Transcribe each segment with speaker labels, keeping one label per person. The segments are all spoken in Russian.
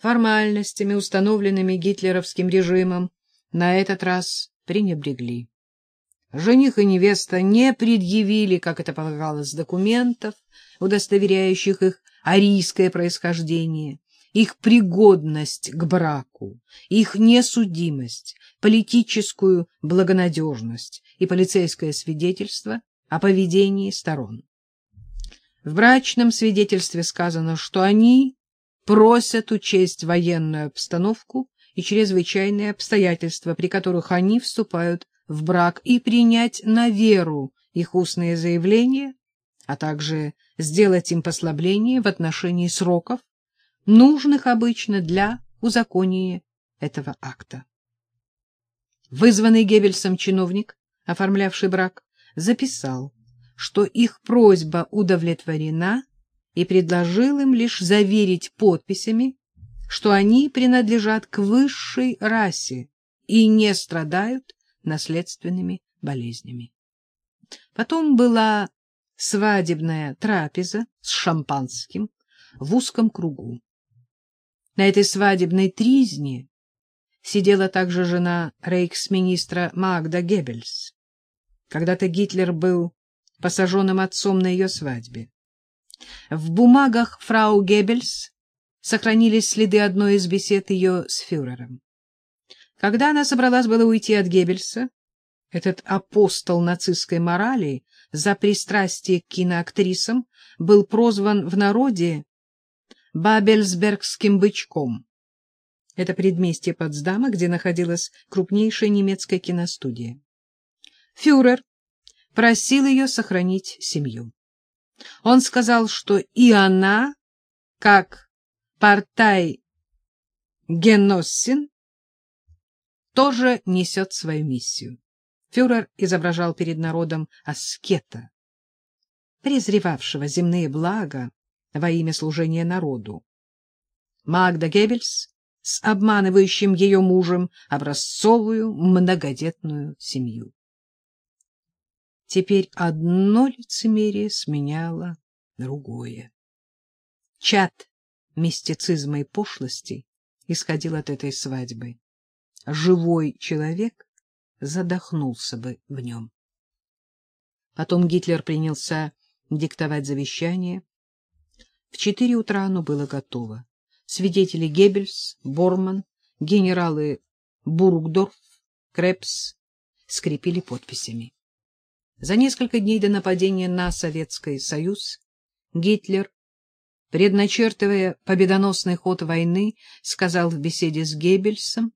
Speaker 1: формальностями, установленными гитлеровским режимом, на этот раз пренебрегли. Жених и невеста не предъявили, как это полагалось, документов, удостоверяющих их арийское происхождение, их пригодность к браку, их несудимость, политическую благонадежность и полицейское свидетельство о поведении сторон. В брачном свидетельстве сказано, что они просят учесть военную обстановку и чрезвычайные обстоятельства, при которых они вступают в брак, и принять на веру их устные заявления, а также сделать им послабление в отношении сроков, нужных обычно для узаконения этого акта. Вызванный Геббельсом чиновник, оформлявший брак, записал, что их просьба удовлетворена и предложил им лишь заверить подписями, что они принадлежат к высшей расе и не страдают наследственными болезнями. Потом была свадебная трапеза с шампанским в узком кругу. На этой свадебной тризне сидела также жена рейхсминистра Магда Геббельс. Когда-то Гитлер был посаженным отцом на ее свадьбе. В бумагах фрау Геббельс сохранились следы одной из бесед ее с фюрером. Когда она собралась было уйти от Геббельса, этот апостол нацистской морали за пристрастие к киноактрисам был прозван в народе Бабельсбергским бычком. Это предместье Потсдама, где находилась крупнейшая немецкая киностудия. Фюрер просил ее сохранить семью. Он сказал, что и она, как Партай Геноссин тоже несет свою миссию. Фюрер изображал перед народом аскета, презревавшего земные блага во имя служения народу. Магда Геббельс с обманывающим ее мужем образцовую многодетную семью. Теперь одно лицемерие сменяло другое. Чат мистицизма и пошлости исходил от этой свадьбы. Живой человек задохнулся бы в нем. Потом Гитлер принялся диктовать завещание. В четыре утра оно было готово. Свидетели Геббельс, Борман, генералы Бургдорф, Крепс скрепили подписями. За несколько дней до нападения на Советский Союз Гитлер предначертывая победоносный ход войны, сказал в беседе с Геббельсом,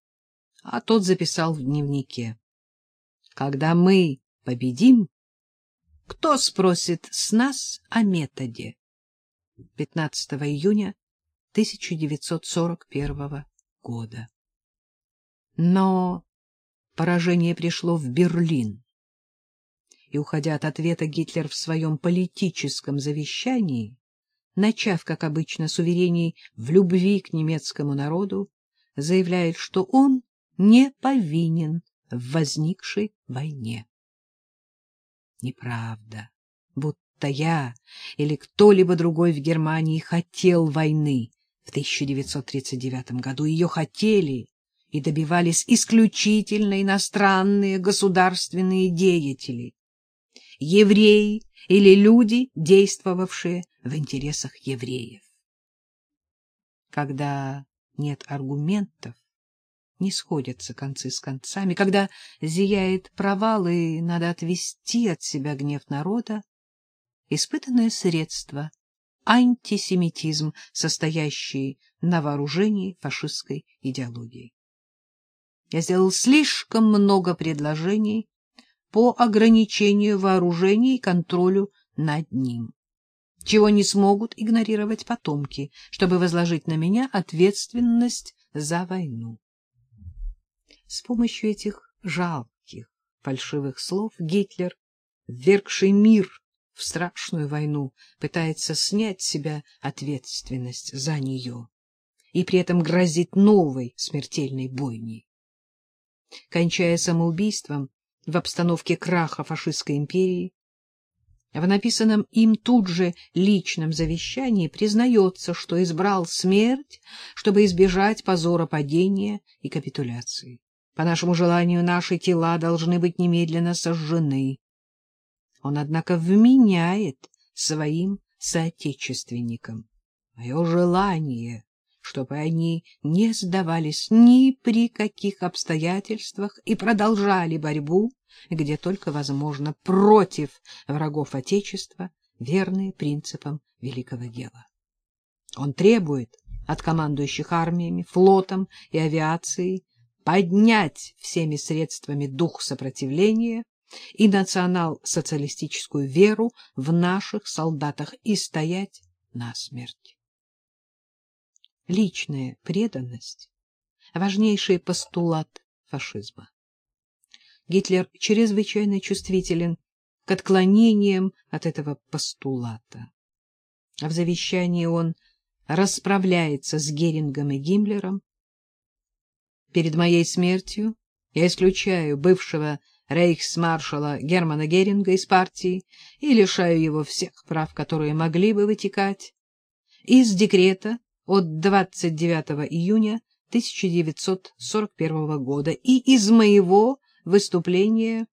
Speaker 1: а тот записал в дневнике. «Когда мы победим, кто спросит с нас о методе?» 15 июня 1941 года. Но поражение пришло в Берлин. И, уходя от ответа, Гитлер в своем политическом завещании начав, как обычно, с уверений в любви к немецкому народу, заявляет, что он не повинен в возникшей войне. Неправда, будто я или кто-либо другой в Германии хотел войны в 1939 году. Ее хотели и добивались исключительно иностранные государственные деятели. Евреи или люди, действовавшие в интересах евреев. Когда нет аргументов, не сходятся концы с концами, когда зияет провал и надо отвести от себя гнев народа, испытанное средство — антисемитизм, состоящий на вооружении фашистской идеологии. Я сделал слишком много предложений по ограничению вооружений и контролю над ним чего не смогут игнорировать потомки, чтобы возложить на меня ответственность за войну. С помощью этих жалких, фальшивых слов Гитлер, ввергший мир в страшную войну, пытается снять с себя ответственность за нее и при этом грозит новой смертельной бойней. Кончая самоубийством в обстановке краха фашистской империи, В написанном им тут же личном завещании признается, что избрал смерть, чтобы избежать позора падения и капитуляции. По нашему желанию, наши тела должны быть немедленно сожжены. Он, однако, вменяет своим соотечественникам мое желание, чтобы они не сдавались ни при каких обстоятельствах и продолжали борьбу, где только возможно, против врагов Отечества, верные принципам великого дела. Он требует от командующих армиями, флотом и авиацией поднять всеми средствами дух сопротивления и национал-социалистическую веру в наших солдатах и стоять насмерть. Личная преданность — важнейший постулат фашизма. Гитлер чрезвычайно чувствителен к отклонениям от этого постулата. В завещании он расправляется с Герингом и Гиммлером. Перед моей смертью я исключаю бывшего рейхсмаршала Германа Геринга из партии и лишаю его всех прав, которые могли бы вытекать из декрета от 29 июня 1941 года и из моего выступления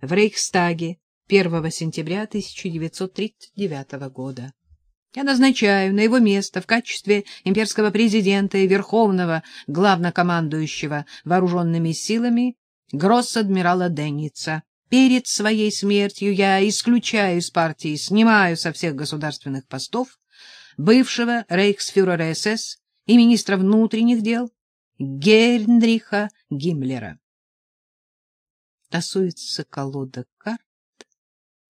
Speaker 1: в Рейхстаге 1 сентября 1939 года. Я назначаю на его место в качестве имперского президента и верховного главнокомандующего вооруженными силами гросс-адмирала Денница. Перед своей смертью я исключаю из партии, снимаю со всех государственных постов бывшего рейхсфюрера СС и министра внутренних дел Гейнриха Гиммлера. Тасуется колода карт,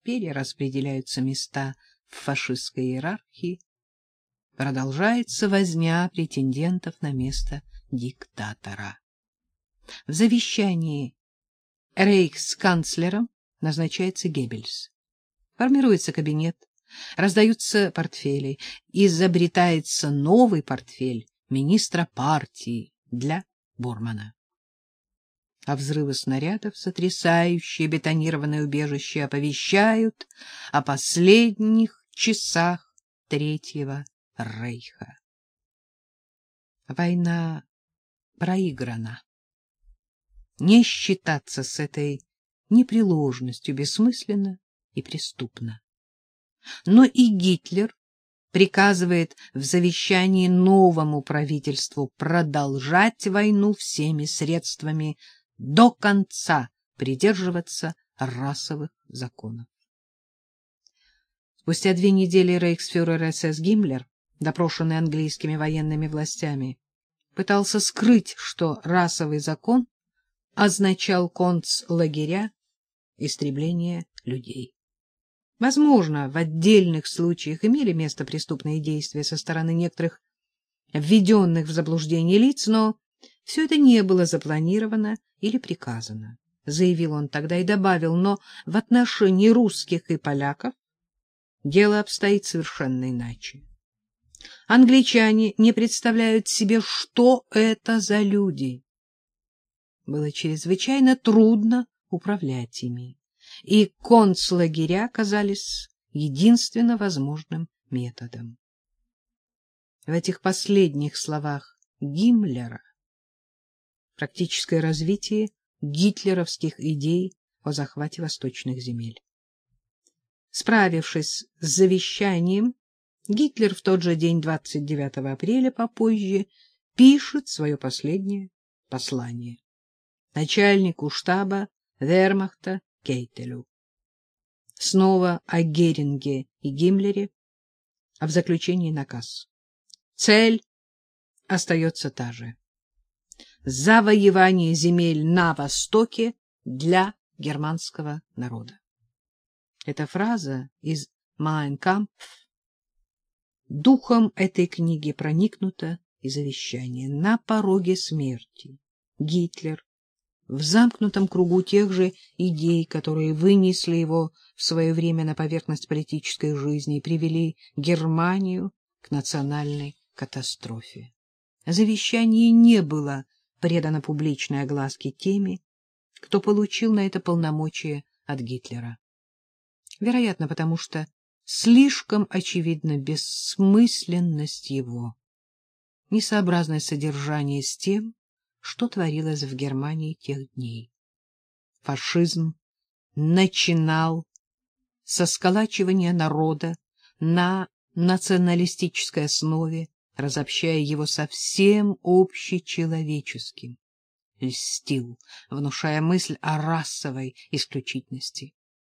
Speaker 1: перераспределяются места в фашистской иерархии, продолжается возня претендентов на место диктатора. В завещании рейхсканцлером назначается Геббельс. Формируется кабинет, раздаются портфели, изобретается новый портфель министра партии для Бормана. А взрывы снарядов, сотрясающие бетонированное убежище, оповещают о последних часах Третьего Рейха. Война проиграна. Не считаться с этой непреложностью бессмысленно и преступно. Но и Гитлер приказывает в завещании новому правительству продолжать войну всеми средствами до конца придерживаться расовых законов. Спустя две недели рейхсфюрер СС Гиммлер, допрошенный английскими военными властями, пытался скрыть, что расовый закон означал концлагеря, истребление людей. Возможно, в отдельных случаях имели место преступные действия со стороны некоторых введенных в заблуждение лиц, но все это не было запланировано или приказано, заявил он тогда и добавил, но в отношении русских и поляков дело обстоит совершенно иначе. Англичане не представляют себе, что это за люди было чрезвычайно трудно управлять ими, и концлагеря казались единственно возможным методом. В этих последних словах Гиммлера практическое развитие гитлеровских идей о захвате восточных земель. Справившись с завещанием, Гитлер в тот же день, 29 апреля попозже, пишет свое последнее послание начальнику штаба вермахта Кейтелю. Снова о Геринге и Гиммлере, а в заключении наказ. Цель остается та же. Завоевание земель на Востоке для германского народа. Эта фраза из «Mein Kampf» духом этой книги проникнута и завещание. На пороге смерти Гитлер в замкнутом кругу тех же идей, которые вынесли его в свое время на поверхность политической жизни и привели Германию к национальной катастрофе. Завещание не было предано публичной огласке теми, кто получил на это полномочия от Гитлера. Вероятно, потому что слишком очевидна бессмысленность его, несообразное содержание с тем, что творилось в Германии тех дней. Фашизм начинал со сколачивания народа на националистической основе, разобщая его со всем общечеловеческим. Льстил, внушая мысль о расовой исключительности.